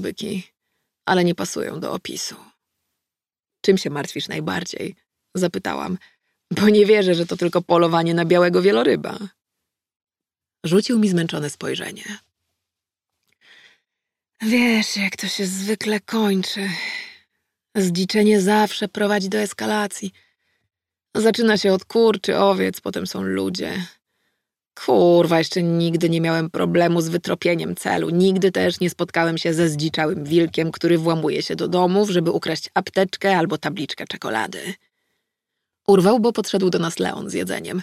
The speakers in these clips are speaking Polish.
byki, ale nie pasują do opisu. Czym się martwisz najbardziej? Zapytałam, bo nie wierzę, że to tylko polowanie na białego wieloryba. Rzucił mi zmęczone spojrzenie. Wiesz, jak to się zwykle kończy. Zdziczenie zawsze prowadzi do eskalacji. Zaczyna się od kur czy owiec, potem są ludzie. Kurwa, jeszcze nigdy nie miałem problemu z wytropieniem celu. Nigdy też nie spotkałem się ze zdziczałym wilkiem, który włamuje się do domów, żeby ukraść apteczkę albo tabliczkę czekolady. Urwał, bo podszedł do nas Leon z jedzeniem.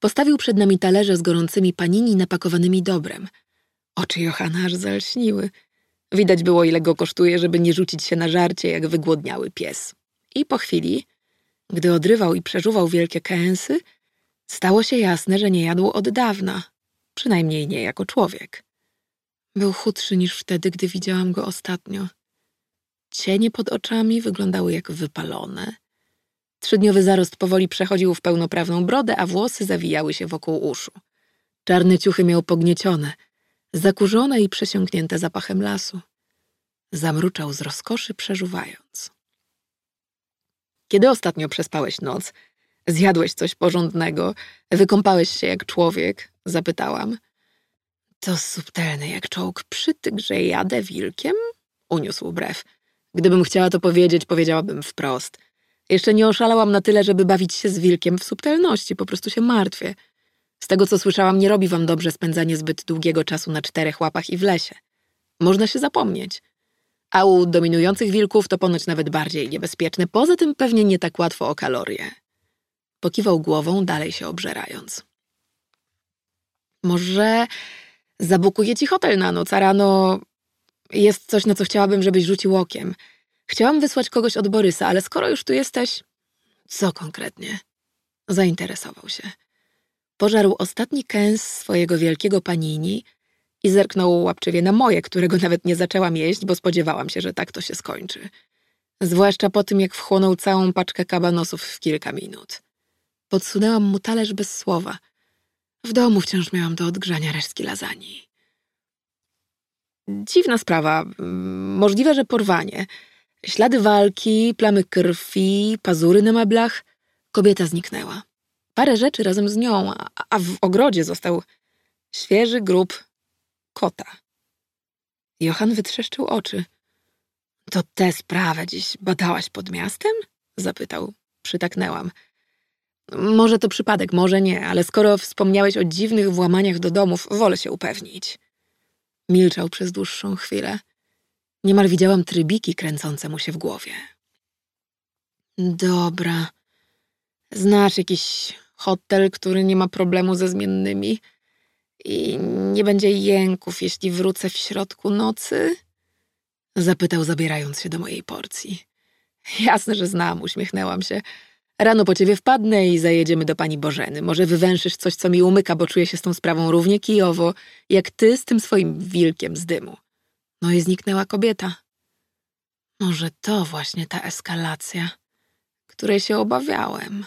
Postawił przed nami talerze z gorącymi panini napakowanymi dobrem. Oczy Johana aż zalśniły. Widać było, ile go kosztuje, żeby nie rzucić się na żarcie, jak wygłodniały pies. I po chwili, gdy odrywał i przeżuwał wielkie kęsy, stało się jasne, że nie jadł od dawna, przynajmniej nie jako człowiek. Był chudszy niż wtedy, gdy widziałam go ostatnio. Cienie pod oczami wyglądały jak wypalone. Trzydniowy zarost powoli przechodził w pełnoprawną brodę, a włosy zawijały się wokół uszu. Czarne ciuchy miał pogniecione, zakurzone i przesiąknięte zapachem lasu. Zamruczał z rozkoszy, przeżuwając. Kiedy ostatnio przespałeś noc? Zjadłeś coś porządnego? Wykąpałeś się jak człowiek? Zapytałam. To subtelny jak czołg przytyk, że jadę wilkiem? Uniósł brew. Gdybym chciała to powiedzieć, powiedziałabym wprost. Jeszcze nie oszalałam na tyle, żeby bawić się z wilkiem w subtelności, po prostu się martwię. Z tego, co słyszałam, nie robi wam dobrze spędzanie zbyt długiego czasu na czterech łapach i w lesie. Można się zapomnieć. A u dominujących wilków to ponoć nawet bardziej niebezpieczne. Poza tym pewnie nie tak łatwo o kalorie. Pokiwał głową, dalej się obżerając. Może zabukuję ci hotel na noc, a rano jest coś, na co chciałabym, żebyś rzucił okiem. Chciałam wysłać kogoś od Borysa, ale skoro już tu jesteś... Co konkretnie? Zainteresował się. Pożarł ostatni kęs swojego wielkiego panini i zerknął łapczywie na moje, którego nawet nie zaczęłam jeść, bo spodziewałam się, że tak to się skończy. Zwłaszcza po tym, jak wchłonął całą paczkę kabanosów w kilka minut. Podsunęłam mu talerz bez słowa. W domu wciąż miałam do odgrzania resztki lasagne. Dziwna sprawa. Możliwe, że porwanie. Ślady walki, plamy krwi, pazury na meblach. Kobieta zniknęła. Parę rzeczy razem z nią, a w ogrodzie został świeży grób kota. Johan wytrzeszczył oczy. To tę sprawę dziś badałaś pod miastem? Zapytał. Przytaknęłam. Może to przypadek, może nie, ale skoro wspomniałeś o dziwnych włamaniach do domów, wolę się upewnić. Milczał przez dłuższą chwilę. Niemal widziałam trybiki kręcące mu się w głowie. Dobra. Znasz jakiś hotel, który nie ma problemu ze zmiennymi i nie będzie jęków, jeśli wrócę w środku nocy? Zapytał, zabierając się do mojej porcji. Jasne, że znam, uśmiechnęłam się. Rano po ciebie wpadnę i zajedziemy do pani Bożeny. Może wywęszysz coś, co mi umyka, bo czuję się z tą sprawą równie kijowo, jak ty z tym swoim wilkiem z dymu. No i zniknęła kobieta. Może to właśnie ta eskalacja, której się obawiałem.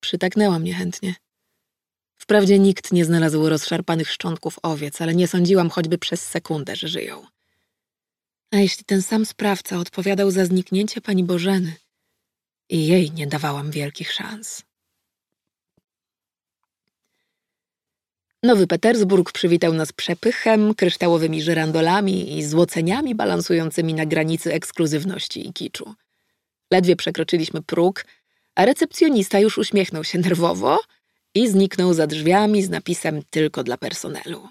Przytaknęłam niechętnie. Wprawdzie nikt nie znalazł rozszarpanych szczątków owiec, ale nie sądziłam choćby przez sekundę, że żyją. A jeśli ten sam sprawca odpowiadał za zniknięcie pani Bożeny i jej nie dawałam wielkich szans. Nowy Petersburg przywitał nas przepychem, kryształowymi żyrandolami i złoceniami balansującymi na granicy ekskluzywności i kiczu. Ledwie przekroczyliśmy próg, a recepcjonista już uśmiechnął się nerwowo i zniknął za drzwiami z napisem tylko dla personelu.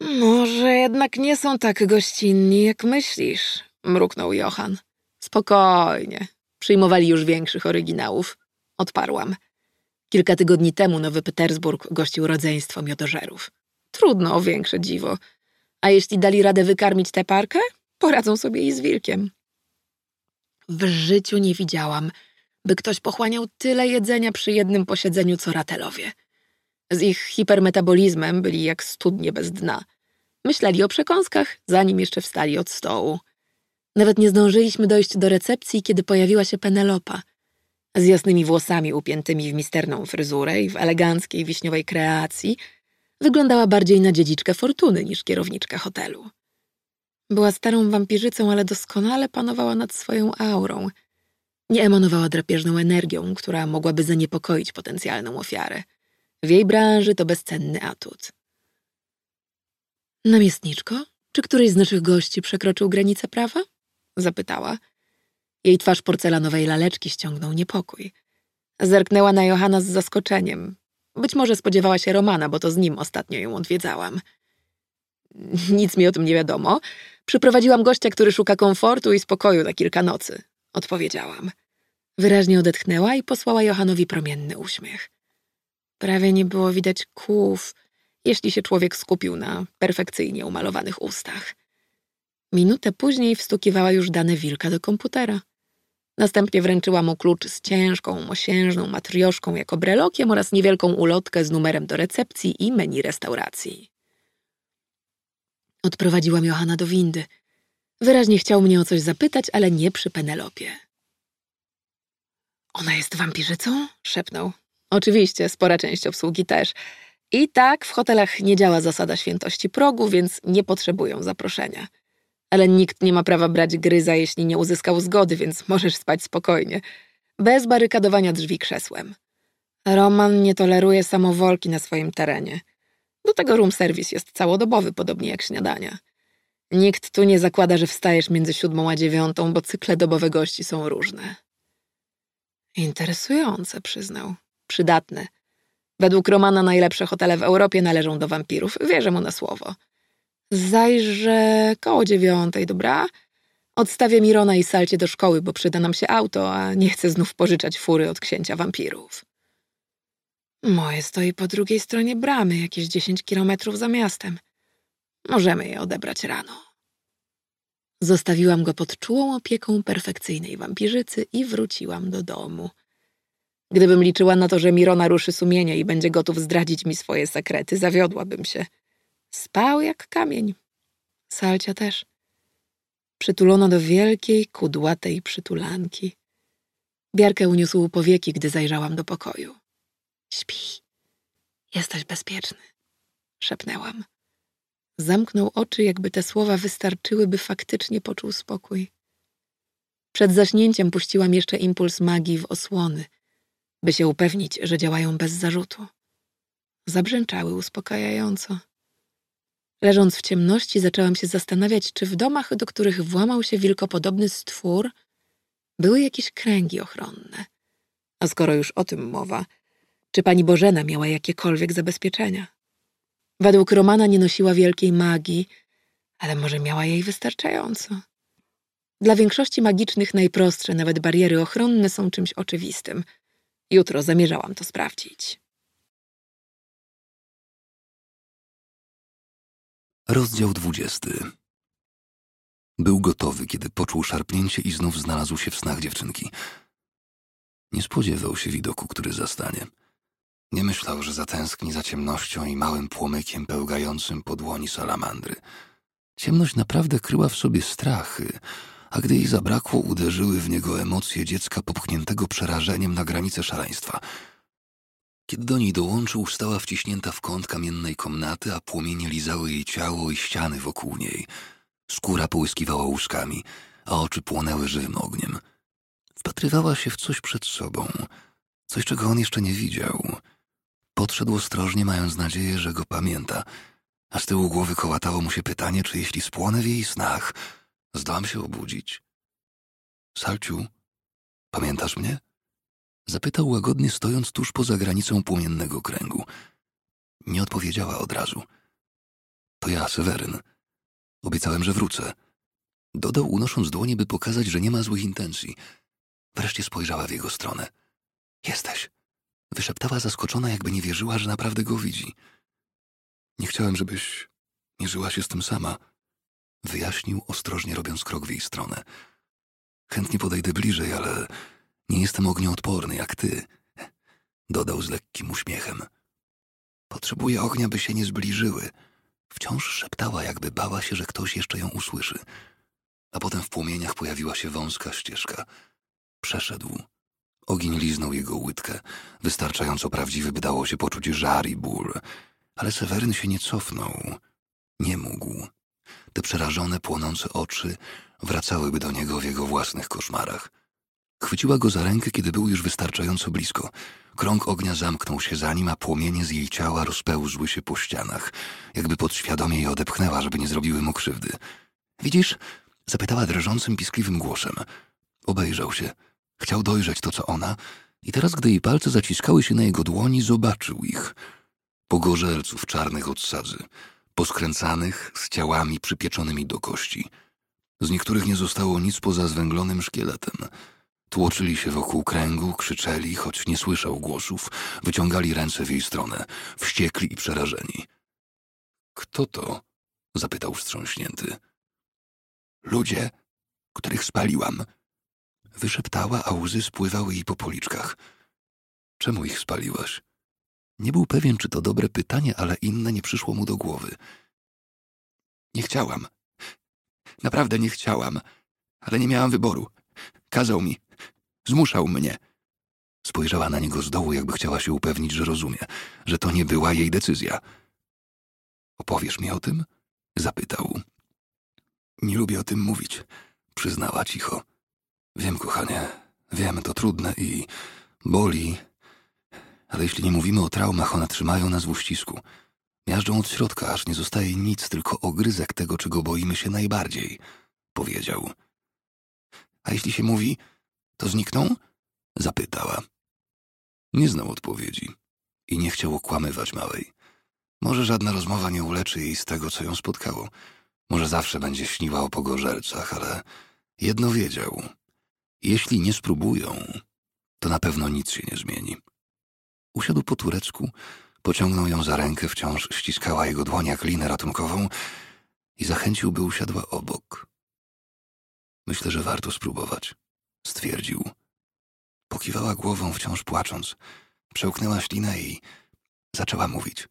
Może jednak nie są tak gościnni, jak myślisz, mruknął Johan. Spokojnie, przyjmowali już większych oryginałów. Odparłam. Kilka tygodni temu Nowy Petersburg gościł rodzeństwo miodożerów. Trudno o większe dziwo. A jeśli dali radę wykarmić tę parkę, poradzą sobie i z wilkiem. W życiu nie widziałam, by ktoś pochłaniał tyle jedzenia przy jednym posiedzeniu co ratelowie. Z ich hipermetabolizmem byli jak studnie bez dna. Myśleli o przekąskach, zanim jeszcze wstali od stołu. Nawet nie zdążyliśmy dojść do recepcji, kiedy pojawiła się Penelopa. Z jasnymi włosami upiętymi w misterną fryzurę i w eleganckiej wiśniowej kreacji wyglądała bardziej na dziedziczkę fortuny niż kierowniczkę hotelu. Była starą wampirzycą, ale doskonale panowała nad swoją aurą. Nie emanowała drapieżną energią, która mogłaby zaniepokoić potencjalną ofiarę. W jej branży to bezcenny atut. Namiestniczko, czy któryś z naszych gości przekroczył granicę prawa? Zapytała. Jej twarz porcelanowej laleczki ściągnął niepokój. Zerknęła na Johana z zaskoczeniem. Być może spodziewała się Romana, bo to z nim ostatnio ją odwiedzałam. Nic mi o tym nie wiadomo. Przyprowadziłam gościa, który szuka komfortu i spokoju na kilka nocy. Odpowiedziałam. Wyraźnie odetchnęła i posłała Johanowi promienny uśmiech. Prawie nie było widać kłów, jeśli się człowiek skupił na perfekcyjnie umalowanych ustach. Minutę później wstukiwała już dane wilka do komputera. Następnie wręczyła mu klucz z ciężką, mosiężną matrioszką jako brelokiem oraz niewielką ulotkę z numerem do recepcji i menu restauracji. Odprowadziłam Johana do windy. Wyraźnie chciał mnie o coś zapytać, ale nie przy Penelopie. Ona jest wampirzycą? szepnął. Oczywiście, spora część obsługi też. I tak w hotelach nie działa zasada świętości progu, więc nie potrzebują zaproszenia. Ale nikt nie ma prawa brać gryza, jeśli nie uzyskał zgody, więc możesz spać spokojnie. Bez barykadowania drzwi krzesłem. Roman nie toleruje samowolki na swoim terenie. Do tego room service jest całodobowy, podobnie jak śniadania. Nikt tu nie zakłada, że wstajesz między siódmą a dziewiątą, bo cykle dobowe gości są różne. Interesujące, przyznał. Przydatne. Według Romana najlepsze hotele w Europie należą do wampirów. Wierzę mu na słowo. Zajrzę koło dziewiątej, dobra? Odstawię Mirona i Salcie do szkoły, bo przyda nam się auto, a nie chcę znów pożyczać fury od księcia wampirów. Moje stoi po drugiej stronie bramy, jakieś dziesięć kilometrów za miastem. Możemy je odebrać rano. Zostawiłam go pod czułą opieką perfekcyjnej wampirzycy i wróciłam do domu. Gdybym liczyła na to, że Mirona ruszy sumienie i będzie gotów zdradzić mi swoje sekrety, zawiodłabym się. Spał jak kamień. Salcia też. Przytulono do wielkiej, kudłatej przytulanki. Biarkę uniósł powieki, gdy zajrzałam do pokoju. Śpi. Jesteś bezpieczny, szepnęłam. Zamknął oczy, jakby te słowa wystarczyły, by faktycznie poczuł spokój. Przed zaśnięciem puściłam jeszcze impuls magii w osłony, by się upewnić, że działają bez zarzutu. Zabrzęczały uspokajająco. Leżąc w ciemności, zaczęłam się zastanawiać, czy w domach, do których włamał się wilkopodobny stwór, były jakieś kręgi ochronne. A skoro już o tym mowa, czy pani Bożena miała jakiekolwiek zabezpieczenia? Według Romana nie nosiła wielkiej magii, ale może miała jej wystarczająco. Dla większości magicznych najprostsze, nawet bariery ochronne są czymś oczywistym. Jutro zamierzałam to sprawdzić. Rozdział dwudziesty. Był gotowy, kiedy poczuł szarpnięcie i znów znalazł się w snach dziewczynki. Nie spodziewał się widoku, który zastanie. Nie myślał, że zatęskni za ciemnością i małym płomykiem pełgającym po dłoni salamandry. Ciemność naprawdę kryła w sobie strachy, a gdy jej zabrakło, uderzyły w niego emocje dziecka popchniętego przerażeniem na granicę szaleństwa. Kiedy do niej dołączył, stała wciśnięta w kąt kamiennej komnaty, a płomienie lizały jej ciało i ściany wokół niej. Skóra połyskiwała łuskami, a oczy płonęły żywym ogniem. Wpatrywała się w coś przed sobą, coś, czego on jeszcze nie widział. Podszedł ostrożnie, mając nadzieję, że go pamięta, a z tyłu głowy kołatało mu się pytanie, czy jeśli spłonę w jej snach, zdołam się obudzić. Salciu, pamiętasz mnie? Zapytał łagodnie, stojąc tuż poza granicą płomiennego kręgu. Nie odpowiedziała od razu. To ja, Seweryn. Obiecałem, że wrócę. Dodał, unosząc dłonie, by pokazać, że nie ma złych intencji. Wreszcie spojrzała w jego stronę. Jesteś. Wyszeptała zaskoczona, jakby nie wierzyła, że naprawdę go widzi. Nie chciałem, żebyś nie żyła się z tym sama. Wyjaśnił, ostrożnie robiąc krok w jej stronę. Chętnie podejdę bliżej, ale nie jestem ognioodporny jak ty. Dodał z lekkim uśmiechem. Potrzebuję ognia, by się nie zbliżyły. Wciąż szeptała, jakby bała się, że ktoś jeszcze ją usłyszy. A potem w płomieniach pojawiła się wąska ścieżka. Przeszedł. Ogień liznął jego łydkę, wystarczająco prawdziwy, by dało się poczuć żar i ból. Ale Seweryn się nie cofnął. Nie mógł. te przerażone, płonące oczy wracałyby do niego w jego własnych koszmarach. Chwyciła go za rękę, kiedy był już wystarczająco blisko. Krąg ognia zamknął się za nim, a płomienie z jej ciała rozpełzły się po ścianach, jakby podświadomie je odepchnęła, żeby nie zrobiły mu krzywdy. Widzisz? zapytała drżącym, piskliwym głosem. Obejrzał się. Chciał dojrzeć to, co ona, i teraz, gdy jej palce zaciskały się na jego dłoni, zobaczył ich. Pogorzelców czarnych od sadzy, poskręcanych, z ciałami przypieczonymi do kości. Z niektórych nie zostało nic poza zwęglonym szkieletem. Tłoczyli się wokół kręgu, krzyczeli, choć nie słyszał głosów, wyciągali ręce w jej stronę, wściekli i przerażeni. Kto to? zapytał wstrząśnięty. Ludzie, których spaliłam. Wyszeptała, a łzy spływały jej po policzkach. Czemu ich spaliłaś? Nie był pewien, czy to dobre pytanie, ale inne nie przyszło mu do głowy. Nie chciałam. Naprawdę nie chciałam, ale nie miałam wyboru. Kazał mi. Zmuszał mnie. Spojrzała na niego z dołu, jakby chciała się upewnić, że rozumie, że to nie była jej decyzja. Opowiesz mi o tym? Zapytał. Nie lubię o tym mówić, przyznała cicho. Wiem, kochanie, wiem, to trudne i boli, ale jeśli nie mówimy o traumach, one trzymają nas w uścisku. Miażdżą od środka, aż nie zostaje nic, tylko ogryzek tego, czego boimy się najbardziej, powiedział. A jeśli się mówi, to znikną? Zapytała. Nie znał odpowiedzi i nie chciał okłamywać małej. Może żadna rozmowa nie uleczy jej z tego, co ją spotkało. Może zawsze będzie śniła o pogorzelcach, ale jedno wiedział. Jeśli nie spróbują, to na pewno nic się nie zmieni. Usiadł po turecku, pociągnął ją za rękę, wciąż ściskała jego dłoń jak linę ratunkową i zachęcił, by usiadła obok. Myślę, że warto spróbować, stwierdził. Pokiwała głową, wciąż płacząc. Przełknęła ślinę i zaczęła mówić.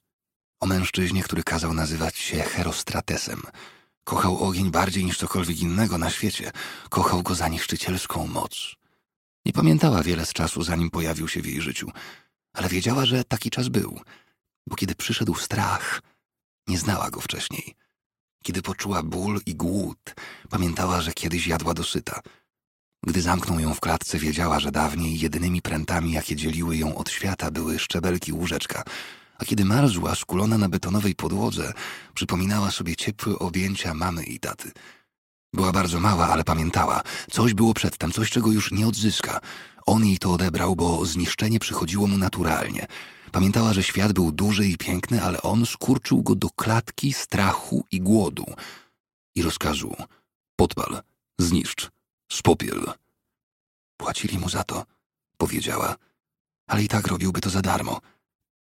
O mężczyźnie, który kazał nazywać się Herostratesem. Kochał ogień bardziej niż cokolwiek innego na świecie. Kochał go za niszczycielską moc. Nie pamiętała wiele z czasu, zanim pojawił się w jej życiu, ale wiedziała, że taki czas był, bo kiedy przyszedł strach, nie znała go wcześniej. Kiedy poczuła ból i głód, pamiętała, że kiedyś jadła dosyta. Gdy zamknął ją w klatce, wiedziała, że dawniej jedynymi prętami, jakie dzieliły ją od świata, były szczebelki łóżeczka, a kiedy marzła, skulona na betonowej podłodze, przypominała sobie ciepłe objęcia mamy i taty. Była bardzo mała, ale pamiętała. Coś było przedtem, coś, czego już nie odzyska. On jej to odebrał, bo zniszczenie przychodziło mu naturalnie. Pamiętała, że świat był duży i piękny, ale on skurczył go do klatki strachu i głodu i rozkazu. Podpal, zniszcz, spopiel. Płacili mu za to, powiedziała, ale i tak robiłby to za darmo.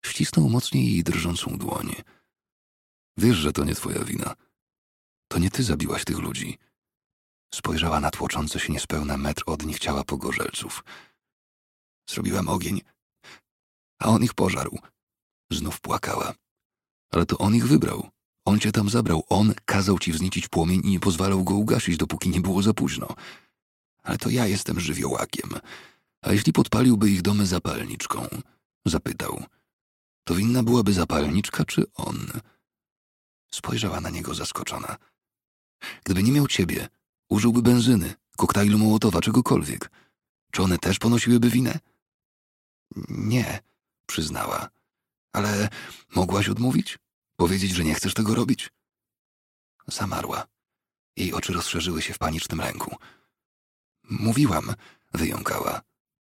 Ścisnął mocniej jej drżącą dłoń. Wiesz, że to nie twoja wina. To nie ty zabiłaś tych ludzi. Spojrzała na tłoczące się niespełna metr od nich ciała pogorzelców. Zrobiłam ogień, a on ich pożarł. Znów płakała. Ale to on ich wybrał. On cię tam zabrał. On kazał ci wzniecić płomień i nie pozwalał go ugasić, dopóki nie było za późno. Ale to ja jestem żywiołakiem. A jeśli podpaliłby ich domy zapalniczką? Zapytał. To winna byłaby zapalniczka czy on? Spojrzała na niego zaskoczona. Gdyby nie miał ciebie, użyłby benzyny, koktajlu Mołotowa, czegokolwiek. Czy one też ponosiłyby winę? Nie, przyznała. Ale mogłaś odmówić? Powiedzieć, że nie chcesz tego robić? Zamarła. Jej oczy rozszerzyły się w panicznym lęku. Mówiłam, wyjąkała.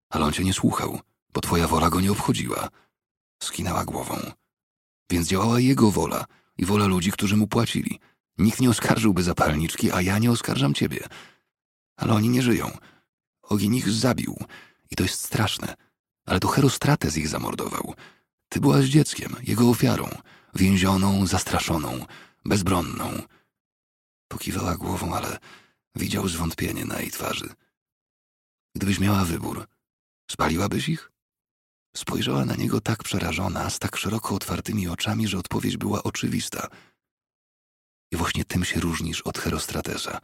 Ale on cię nie słuchał, bo twoja wola go nie obchodziła. Skinęła głową. Więc działała jego wola i wola ludzi, którzy mu płacili. Nikt nie oskarżyłby zapalniczki, a ja nie oskarżam ciebie. Ale oni nie żyją. Ogień ich zabił. I to jest straszne. Ale to Herostrates ich zamordował. Ty byłaś dzieckiem, jego ofiarą. Więzioną, zastraszoną, bezbronną. Pokiwała głową, ale widział zwątpienie na jej twarzy. Gdybyś miała wybór, spaliłabyś ich? Spojrzała na niego tak przerażona, z tak szeroko otwartymi oczami, że odpowiedź była oczywista. I właśnie tym się różnisz od Herostratesa.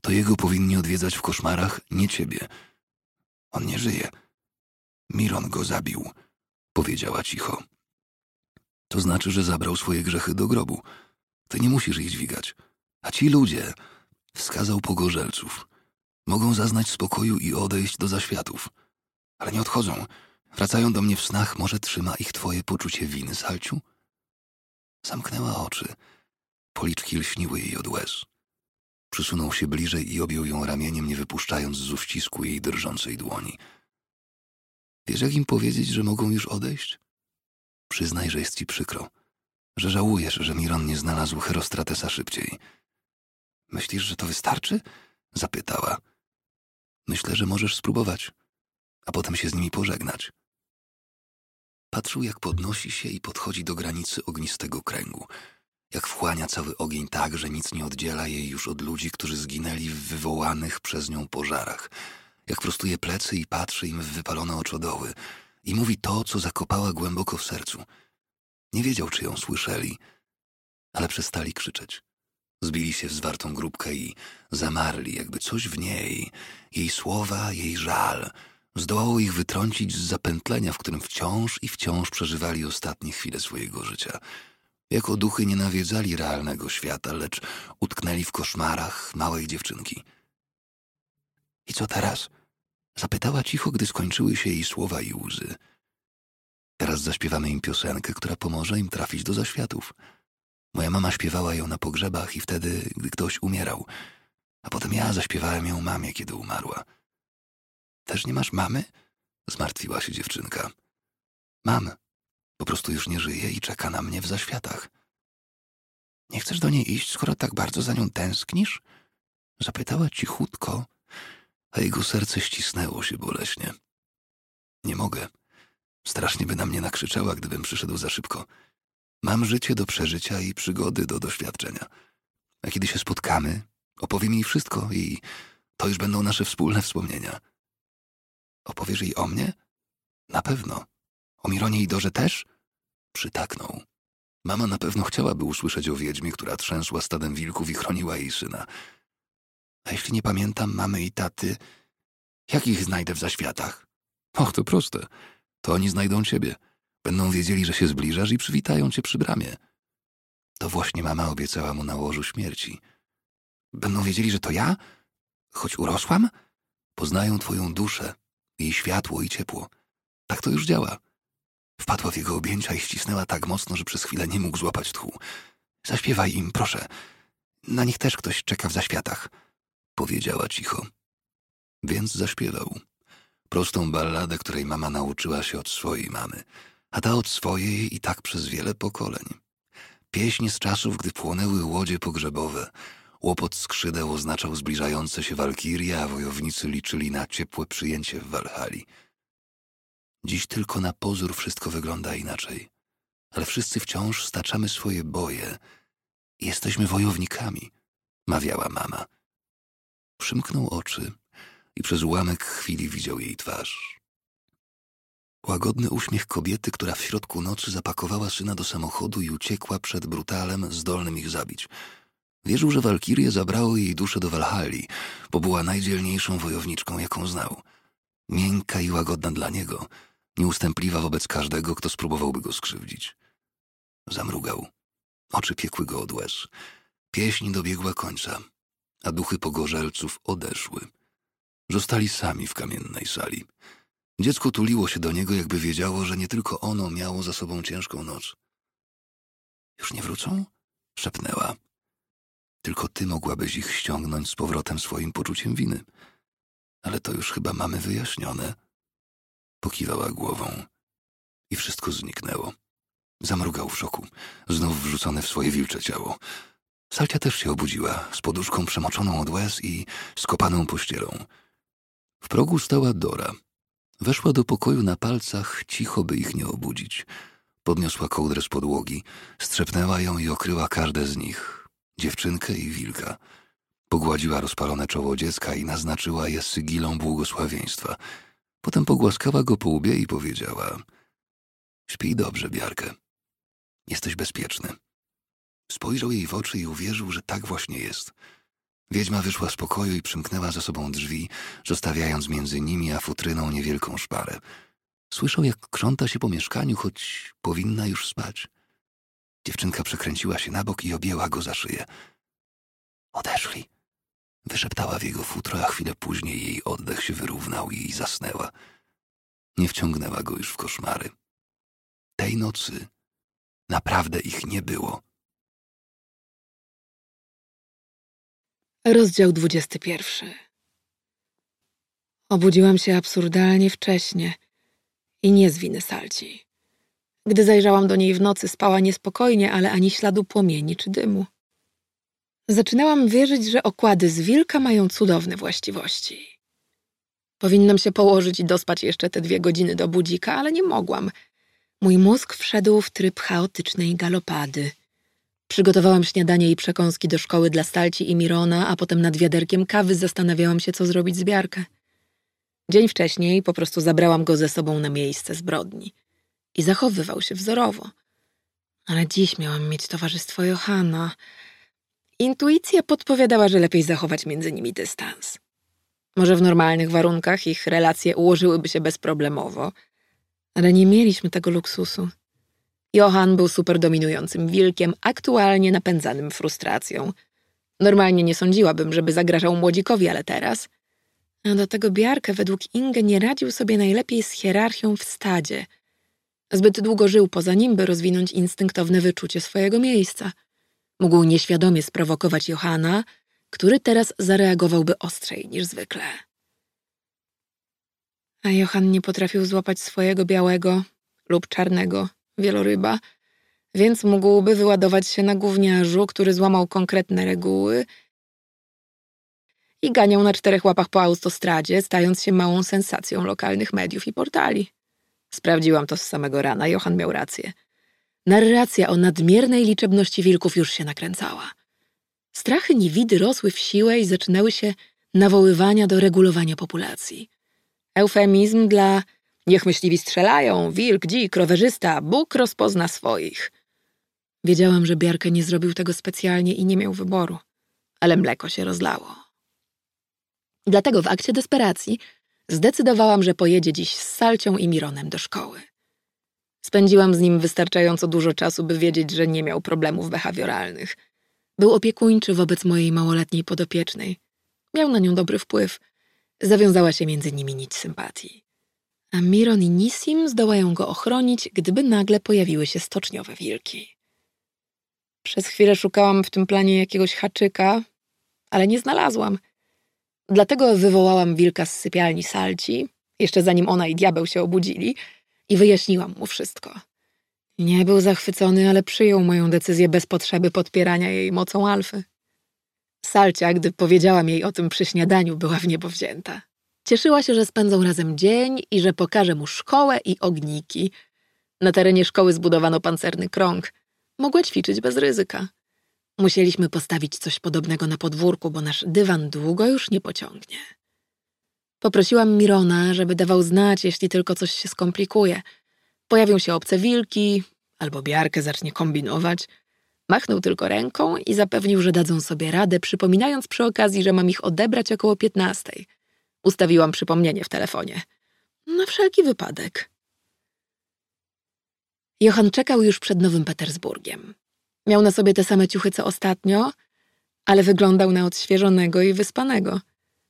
To jego powinni odwiedzać w koszmarach, nie ciebie. On nie żyje. Miron go zabił, powiedziała cicho. To znaczy, że zabrał swoje grzechy do grobu. Ty nie musisz ich dźwigać. A ci ludzie, wskazał pogorzelców, mogą zaznać spokoju i odejść do zaświatów. Ale nie odchodzą. Wracają do mnie w snach, może trzyma ich twoje poczucie winy, Salciu? Zamknęła oczy. Policzki lśniły jej od łez. Przysunął się bliżej i objął ją ramieniem, nie wypuszczając z uścisku jej drżącej dłoni. Wiesz, jak im powiedzieć, że mogą już odejść? Przyznaj, że jest ci przykro, że żałujesz, że Miron nie znalazł Herostratesa szybciej. Myślisz, że to wystarczy? Zapytała. Myślę, że możesz spróbować, a potem się z nimi pożegnać. Patrzył, jak podnosi się i podchodzi do granicy ognistego kręgu, jak wchłania cały ogień tak, że nic nie oddziela jej już od ludzi, którzy zginęli w wywołanych przez nią pożarach, jak prostuje plecy i patrzy im w wypalone oczodoły i mówi to, co zakopała głęboko w sercu. Nie wiedział, czy ją słyszeli, ale przestali krzyczeć. Zbili się w zwartą grupkę i zamarli, jakby coś w niej, jej słowa, jej żal, zdołało ich wytrącić z zapętlenia, w którym wciąż i wciąż przeżywali ostatnie chwile swojego życia. Jako duchy nie nawiedzali realnego świata, lecz utknęli w koszmarach małej dziewczynki. I co teraz? Zapytała cicho, gdy skończyły się jej słowa i łzy. Teraz zaśpiewamy im piosenkę, która pomoże im trafić do zaświatów. Moja mama śpiewała ją na pogrzebach i wtedy, gdy ktoś umierał, a potem ja zaśpiewałem ją mamie, kiedy umarła. Też nie masz mamy? Zmartwiła się dziewczynka. Mam. Po prostu już nie żyje i czeka na mnie w zaświatach. Nie chcesz do niej iść, skoro tak bardzo za nią tęsknisz? Zapytała cichutko, a jego serce ścisnęło się boleśnie. Nie mogę. Strasznie by na mnie nakrzyczała, gdybym przyszedł za szybko. Mam życie do przeżycia i przygody do doświadczenia. A kiedy się spotkamy, opowiem jej wszystko i to już będą nasze wspólne wspomnienia. Opowiesz jej o mnie? Na pewno. O Mironie i Dorze też? Przytaknął. Mama na pewno chciałaby usłyszeć o wiedźmie, która trzęsła stadem wilków i chroniła jej syna. A jeśli nie pamiętam mamy i taty, jak ich znajdę w zaświatach? Och, to proste. To oni znajdą ciebie. Będą wiedzieli, że się zbliżasz i przywitają cię przy bramie. To właśnie mama obiecała mu na łożu śmierci. Będą wiedzieli, że to ja? Choć urosłam? Poznają twoją duszę, jej światło i ciepło. Tak to już działa. Wpadła w jego objęcia i ścisnęła tak mocno, że przez chwilę nie mógł złapać tchu. Zaśpiewaj im, proszę. Na nich też ktoś czeka w zaświatach. Powiedziała cicho. Więc zaśpiewał. Prostą balladę, której mama nauczyła się od swojej mamy, a ta od swojej i tak przez wiele pokoleń. Pieśń z czasów, gdy płonęły łodzie pogrzebowe. Łopot skrzydeł oznaczał zbliżające się walkirie, a wojownicy liczyli na ciepłe przyjęcie w Walhali. Dziś tylko na pozór wszystko wygląda inaczej, ale wszyscy wciąż staczamy swoje boje. Jesteśmy wojownikami, mawiała mama. Przymknął oczy i przez ułamek chwili widział jej twarz. Łagodny uśmiech kobiety, która w środku nocy zapakowała syna do samochodu i uciekła przed brutalem zdolnym ich zabić. Wierzył, że Walkirie zabrało jej duszę do Walhali, bo była najdzielniejszą wojowniczką, jaką znał. Miękka i łagodna dla niego, nieustępliwa wobec każdego, kto spróbowałby go skrzywdzić. Zamrugał. Oczy piekły go od łez. Pieśń dobiegła końca, a duchy pogorzelców odeszły. Zostali sami w kamiennej sali. Dziecko tuliło się do niego, jakby wiedziało, że nie tylko ono miało za sobą ciężką noc. Już nie wrócą? szepnęła. Tylko ty mogłabyś ich ściągnąć z powrotem swoim poczuciem winy. Ale to już chyba mamy wyjaśnione. Pokiwała głową i wszystko zniknęło. Zamrugał w szoku, znów wrzucony w swoje wilcze ciało. Salcia też się obudziła, z poduszką przemoczoną od łez i skopaną pościelą. W progu stała Dora. Weszła do pokoju na palcach, cicho by ich nie obudzić. Podniosła kołdrę z podłogi, strzepnęła ją i okryła każde z nich, dziewczynkę i wilka. Pogładziła rozpalone czoło dziecka i naznaczyła je sygilą błogosławieństwa. Potem pogłaskała go po łbie i powiedziała — Śpij dobrze, Biarkę. Jesteś bezpieczny. Spojrzał jej w oczy i uwierzył, że tak właśnie jest — Wiedźma wyszła z pokoju i przymknęła za sobą drzwi, zostawiając między nimi a futryną niewielką szparę. Słyszał, jak krząta się po mieszkaniu, choć powinna już spać. Dziewczynka przekręciła się na bok i objęła go za szyję. Odeszli. Wyszeptała w jego futro, a chwilę później jej oddech się wyrównał i zasnęła. Nie wciągnęła go już w koszmary. Tej nocy naprawdę ich nie było. Rozdział 21. Obudziłam się absurdalnie wcześnie i nie z winy Salci. Gdy zajrzałam do niej w nocy, spała niespokojnie, ale ani śladu płomieni czy dymu. Zaczynałam wierzyć, że okłady z wilka mają cudowne właściwości. Powinnam się położyć i dospać jeszcze te dwie godziny do budzika, ale nie mogłam. Mój mózg wszedł w tryb chaotycznej galopady. Przygotowałam śniadanie i przekąski do szkoły dla Stalci i Mirona, a potem nad wiaderkiem kawy zastanawiałam się, co zrobić z Biarkę. Dzień wcześniej po prostu zabrałam go ze sobą na miejsce zbrodni i zachowywał się wzorowo. Ale dziś miałam mieć towarzystwo Johana. Intuicja podpowiadała, że lepiej zachować między nimi dystans. Może w normalnych warunkach ich relacje ułożyłyby się bezproblemowo, ale nie mieliśmy tego luksusu. Johan był super dominującym wilkiem, aktualnie napędzanym frustracją. Normalnie nie sądziłabym, żeby zagrażał młodzikowi, ale teraz... A do tego Biarkę według Inge nie radził sobie najlepiej z hierarchią w stadzie. Zbyt długo żył poza nim, by rozwinąć instynktowne wyczucie swojego miejsca. Mógł nieświadomie sprowokować Johana, który teraz zareagowałby ostrzej niż zwykle. A Johan nie potrafił złapać swojego białego lub czarnego wieloryba, więc mógłby wyładować się na gówniarzu, który złamał konkretne reguły i ganiał na czterech łapach po autostradzie, stając się małą sensacją lokalnych mediów i portali. Sprawdziłam to z samego rana, Johan miał rację. Narracja o nadmiernej liczebności wilków już się nakręcała. Strachy niewidy rosły w siłę i zaczynały się nawoływania do regulowania populacji. Eufemizm dla niech myśliwi strzelają, wilk, dzik, rowerzysta, Bóg rozpozna swoich. Wiedziałam, że Biarkę nie zrobił tego specjalnie i nie miał wyboru, ale mleko się rozlało. Dlatego w akcie desperacji zdecydowałam, że pojedzie dziś z Salcią i Mironem do szkoły. Spędziłam z nim wystarczająco dużo czasu, by wiedzieć, że nie miał problemów behawioralnych. Był opiekuńczy wobec mojej małoletniej podopiecznej. Miał na nią dobry wpływ. Zawiązała się między nimi nić sympatii. A Miron i Nisim zdołają go ochronić, gdyby nagle pojawiły się stoczniowe wilki. Przez chwilę szukałam w tym planie jakiegoś haczyka, ale nie znalazłam. Dlatego wywołałam wilka z sypialni Salci, jeszcze zanim ona i diabeł się obudzili, i wyjaśniłam mu wszystko. Nie był zachwycony, ale przyjął moją decyzję bez potrzeby podpierania jej mocą alfy. Salcia, gdy powiedziałam jej o tym przy śniadaniu, była w niebo wzięta. Cieszyła się, że spędzą razem dzień i że pokaże mu szkołę i ogniki. Na terenie szkoły zbudowano pancerny krąg. Mogła ćwiczyć bez ryzyka. Musieliśmy postawić coś podobnego na podwórku, bo nasz dywan długo już nie pociągnie. Poprosiłam Mirona, żeby dawał znać, jeśli tylko coś się skomplikuje. Pojawią się obce wilki, albo Biarkę zacznie kombinować. Machnął tylko ręką i zapewnił, że dadzą sobie radę, przypominając przy okazji, że mam ich odebrać około piętnastej. Ustawiłam przypomnienie w telefonie. Na wszelki wypadek. Johan czekał już przed Nowym Petersburgiem. Miał na sobie te same ciuchy co ostatnio, ale wyglądał na odświeżonego i wyspanego.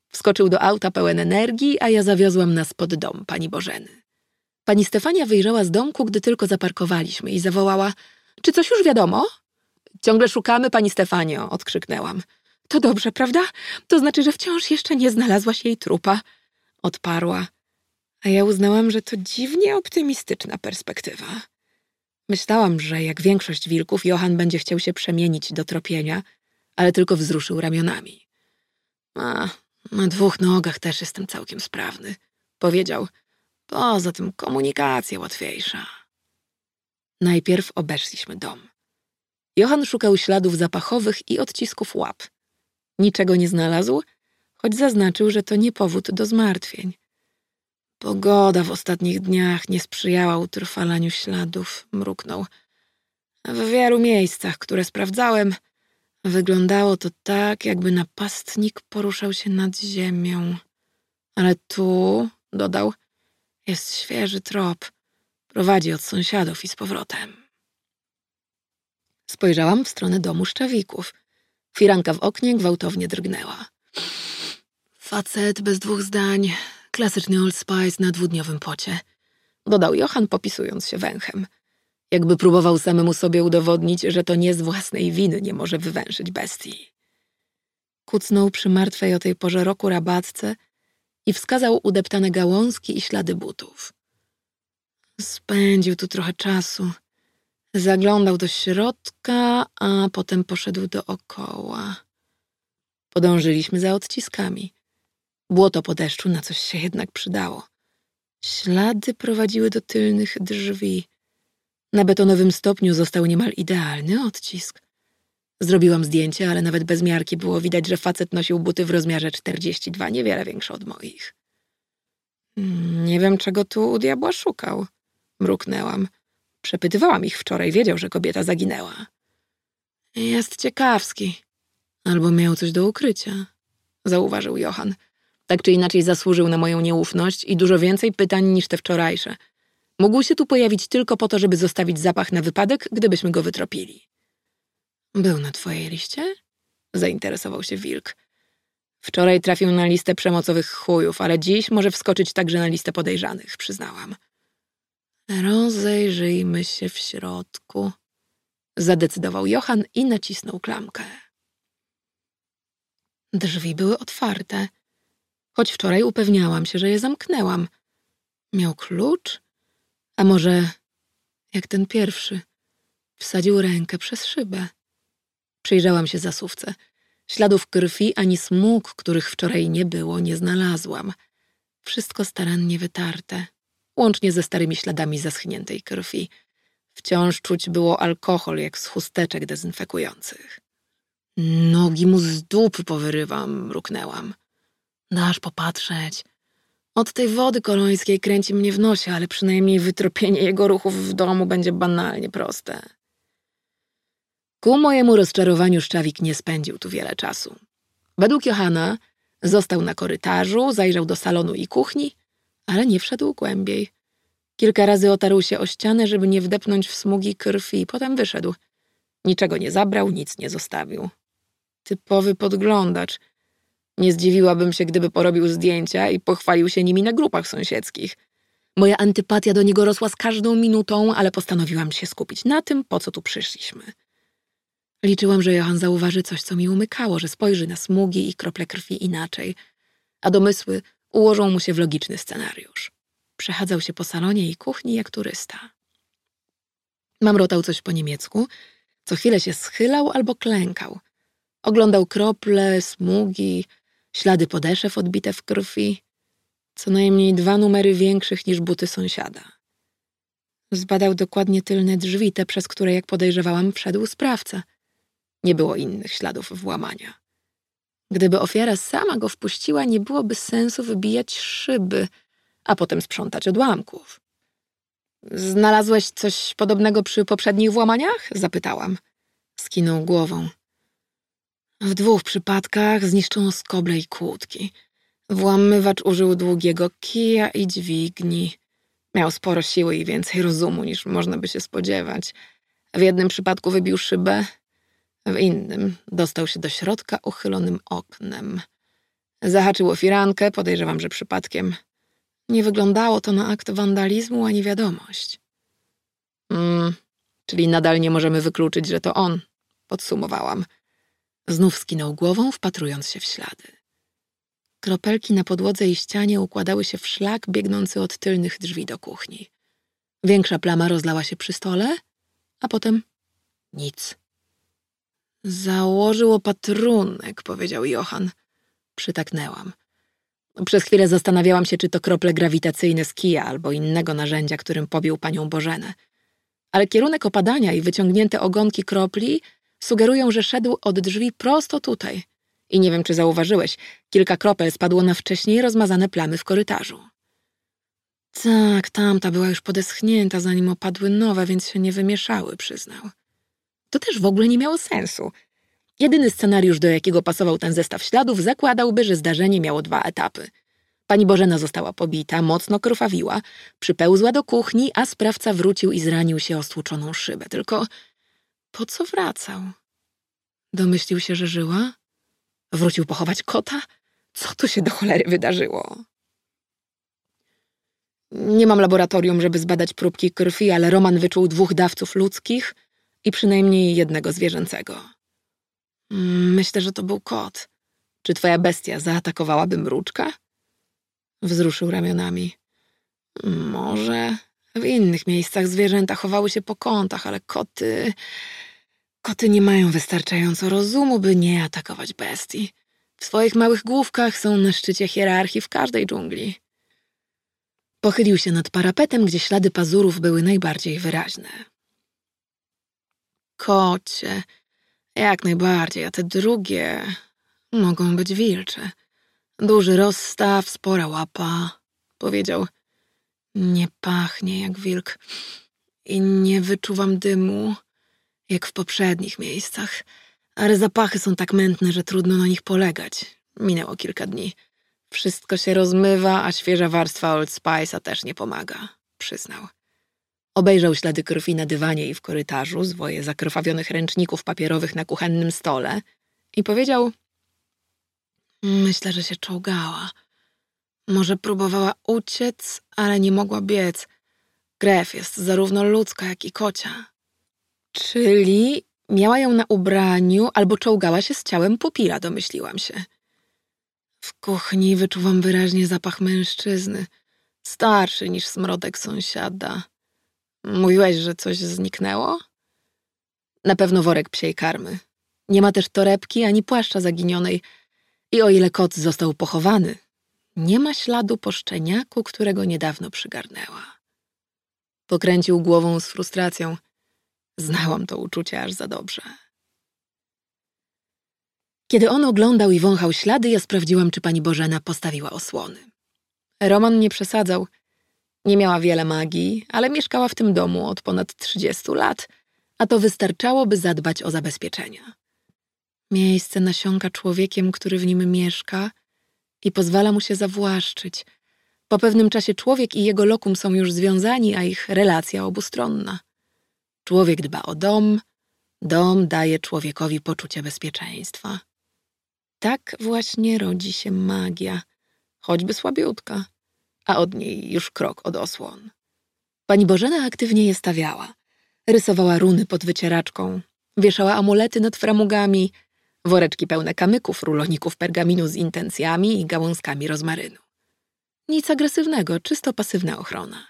Wskoczył do auta pełen energii, a ja zawiozłam nas pod dom pani Bożeny. Pani Stefania wyjrzała z domku, gdy tylko zaparkowaliśmy i zawołała – czy coś już wiadomo? Ciągle szukamy, pani Stefanio, odkrzyknęłam. To dobrze, prawda? To znaczy, że wciąż jeszcze nie znalazłaś jej trupa. Odparła. A ja uznałam, że to dziwnie optymistyczna perspektywa. Myślałam, że jak większość wilków, Johan będzie chciał się przemienić do tropienia, ale tylko wzruszył ramionami. A, na dwóch nogach też jestem całkiem sprawny, powiedział. Poza tym komunikacja łatwiejsza. Najpierw obeszliśmy dom. Johan szukał śladów zapachowych i odcisków łap. Niczego nie znalazł, choć zaznaczył, że to nie powód do zmartwień. Pogoda w ostatnich dniach nie sprzyjała utrwalaniu śladów, mruknął. W wielu miejscach, które sprawdzałem, wyglądało to tak, jakby napastnik poruszał się nad ziemią. Ale tu, dodał, jest świeży trop. Prowadzi od sąsiadów i z powrotem. Spojrzałam w stronę domu szczawików. Firanka w oknie gwałtownie drgnęła. Facet bez dwóch zdań, klasyczny Old Spice na dwudniowym pocie. Dodał Johan, popisując się węchem. Jakby próbował samemu sobie udowodnić, że to nie z własnej winy nie może wywęszyć bestii. Kucnął przy martwej o tej porze roku rabatce i wskazał udeptane gałązki i ślady butów. Spędził tu trochę czasu. Zaglądał do środka, a potem poszedł dookoła. Podążyliśmy za odciskami. Błoto po deszczu na coś się jednak przydało. Ślady prowadziły do tylnych drzwi. Na betonowym stopniu został niemal idealny odcisk. Zrobiłam zdjęcie, ale nawet bez miarki było widać, że facet nosił buty w rozmiarze 42, niewiele większe od moich. Nie wiem, czego tu u diabła szukał. Mruknęłam. Przepytywałam ich wczoraj, wiedział, że kobieta zaginęła. Jest ciekawski. Albo miał coś do ukrycia, zauważył Johan. Tak czy inaczej zasłużył na moją nieufność i dużo więcej pytań niż te wczorajsze. Mógł się tu pojawić tylko po to, żeby zostawić zapach na wypadek, gdybyśmy go wytropili. Był na twojej liście? Zainteresował się wilk. Wczoraj trafił na listę przemocowych chujów, ale dziś może wskoczyć także na listę podejrzanych, przyznałam. Rozejrzyjmy się w środku, zadecydował Johan i nacisnął klamkę. Drzwi były otwarte, choć wczoraj upewniałam się, że je zamknęłam. Miał klucz? A może, jak ten pierwszy, wsadził rękę przez szybę. Przyjrzałam się zasówce. Śladów krwi ani smug, których wczoraj nie było, nie znalazłam. Wszystko starannie wytarte, łącznie ze starymi śladami zaschniętej krwi. Wciąż czuć było alkohol, jak z chusteczek dezynfekujących. Nogi mu z dupy powyrywam, mruknęłam. Dasz popatrzeć. Od tej wody kolońskiej kręci mnie w nosie, ale przynajmniej wytropienie jego ruchów w domu będzie banalnie proste. Ku mojemu rozczarowaniu Szczawik nie spędził tu wiele czasu. Według Johana został na korytarzu, zajrzał do salonu i kuchni, ale nie wszedł głębiej. Kilka razy otarł się o ścianę, żeby nie wdepnąć w smugi krwi, potem wyszedł. Niczego nie zabrał, nic nie zostawił. Typowy podglądacz. Nie zdziwiłabym się, gdyby porobił zdjęcia i pochwalił się nimi na grupach sąsiedzkich. Moja antypatia do niego rosła z każdą minutą, ale postanowiłam się skupić na tym, po co tu przyszliśmy. Liczyłam, że Johan zauważy coś, co mi umykało, że spojrzy na smugi i krople krwi inaczej, a domysły ułożą mu się w logiczny scenariusz. Przechadzał się po salonie i kuchni jak turysta. Mamrotał coś po niemiecku, co chwilę się schylał albo klękał. Oglądał krople, smugi, ślady podeszew odbite w krwi, co najmniej dwa numery większych niż buty sąsiada. Zbadał dokładnie tylne drzwi, te przez które, jak podejrzewałam, wszedł sprawca – nie było innych śladów włamania. Gdyby ofiara sama go wpuściła, nie byłoby sensu wybijać szyby, a potem sprzątać odłamków. Znalazłeś coś podobnego przy poprzednich włamaniach? Zapytałam. Skinął głową. W dwóch przypadkach zniszczono skoble i kłódki. Włamywacz użył długiego kija i dźwigni. Miał sporo siły i więcej rozumu niż można by się spodziewać. W jednym przypadku wybił szybę, w innym dostał się do środka uchylonym oknem. Zahaczył o firankę, podejrzewam, że przypadkiem. Nie wyglądało to na akt wandalizmu ani wiadomość. Mm, czyli nadal nie możemy wykluczyć, że to on, podsumowałam. Znów skinął głową, wpatrując się w ślady. Kropelki na podłodze i ścianie układały się w szlak biegnący od tylnych drzwi do kuchni. Większa plama rozlała się przy stole, a potem nic. Założył opatrunek, powiedział Johan. Przytaknęłam. Przez chwilę zastanawiałam się, czy to krople grawitacyjne z kija albo innego narzędzia, którym pobił panią Bożenę. Ale kierunek opadania i wyciągnięte ogonki kropli sugerują, że szedł od drzwi prosto tutaj. I nie wiem, czy zauważyłeś, kilka kropel spadło na wcześniej rozmazane plamy w korytarzu. Tak, tamta była już podeschnięta, zanim opadły nowe, więc się nie wymieszały, przyznał. To też w ogóle nie miało sensu. Jedyny scenariusz, do jakiego pasował ten zestaw śladów, zakładałby, że zdarzenie miało dwa etapy. Pani Bożena została pobita, mocno krwawiła, przypełzła do kuchni, a sprawca wrócił i zranił się o stłuczoną szybę. Tylko po co wracał? Domyślił się, że żyła? Wrócił pochować kota? Co tu się do cholery wydarzyło? Nie mam laboratorium, żeby zbadać próbki krwi, ale Roman wyczuł dwóch dawców ludzkich i przynajmniej jednego zwierzęcego. Myślę, że to był kot. Czy twoja bestia zaatakowałaby mruczka? Wzruszył ramionami. Może w innych miejscach zwierzęta chowały się po kątach, ale koty. Koty nie mają wystarczająco rozumu, by nie atakować bestii. W swoich małych główkach są na szczycie hierarchii w każdej dżungli. Pochylił się nad parapetem, gdzie ślady pazurów były najbardziej wyraźne. Kocie, jak najbardziej, a te drugie mogą być wilcze. Duży rozstaw, spora łapa, powiedział. Nie pachnie jak wilk i nie wyczuwam dymu, jak w poprzednich miejscach, ale zapachy są tak mętne, że trudno na nich polegać. Minęło kilka dni. Wszystko się rozmywa, a świeża warstwa Old Spice'a też nie pomaga, przyznał. Obejrzał ślady krwi na dywanie i w korytarzu, zwoje zakrwawionych ręczników papierowych na kuchennym stole i powiedział: Myślę, że się czołgała. Może próbowała uciec, ale nie mogła biec. Krew jest zarówno ludzka, jak i kocia. Czyli miała ją na ubraniu albo czołgała się z ciałem pupila, domyśliłam się. W kuchni wyczuwam wyraźnie zapach mężczyzny, starszy niż smrodek sąsiada. Mówiłaś, że coś zniknęło? Na pewno worek psiej karmy. Nie ma też torebki ani płaszcza zaginionej. I o ile kot został pochowany, nie ma śladu po szczeniaku, którego niedawno przygarnęła. Pokręcił głową z frustracją. Znałam to uczucie aż za dobrze. Kiedy on oglądał i wąchał ślady, ja sprawdziłam, czy pani Bożena postawiła osłony. Roman nie przesadzał. Nie miała wiele magii, ale mieszkała w tym domu od ponad 30 lat, a to wystarczało, by zadbać o zabezpieczenia. Miejsce nasiąka człowiekiem, który w nim mieszka i pozwala mu się zawłaszczyć. Po pewnym czasie człowiek i jego lokum są już związani, a ich relacja obustronna. Człowiek dba o dom, dom daje człowiekowi poczucie bezpieczeństwa. Tak właśnie rodzi się magia, choćby słabiutka, a od niej już krok od osłon. Pani Bożena aktywnie je stawiała. Rysowała runy pod wycieraczką, wieszała amulety nad framugami, woreczki pełne kamyków, ruloników pergaminu z intencjami i gałązkami rozmarynu. Nic agresywnego, czysto pasywna ochrona.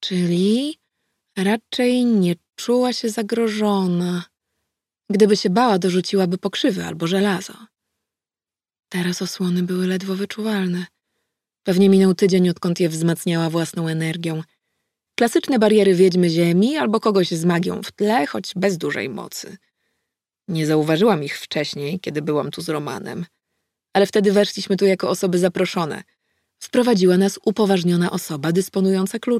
Czyli raczej nie czuła się zagrożona. Gdyby się bała, dorzuciłaby pokrzywy albo żelazo. Teraz osłony były ledwo wyczuwalne. Pewnie minął tydzień, odkąd je wzmacniała własną energią. Klasyczne bariery wiedźmy ziemi albo kogoś z magią w tle, choć bez dużej mocy. Nie zauważyłam ich wcześniej, kiedy byłam tu z Romanem. Ale wtedy weszliśmy tu jako osoby zaproszone. Wprowadziła nas upoważniona osoba dysponująca kluczem.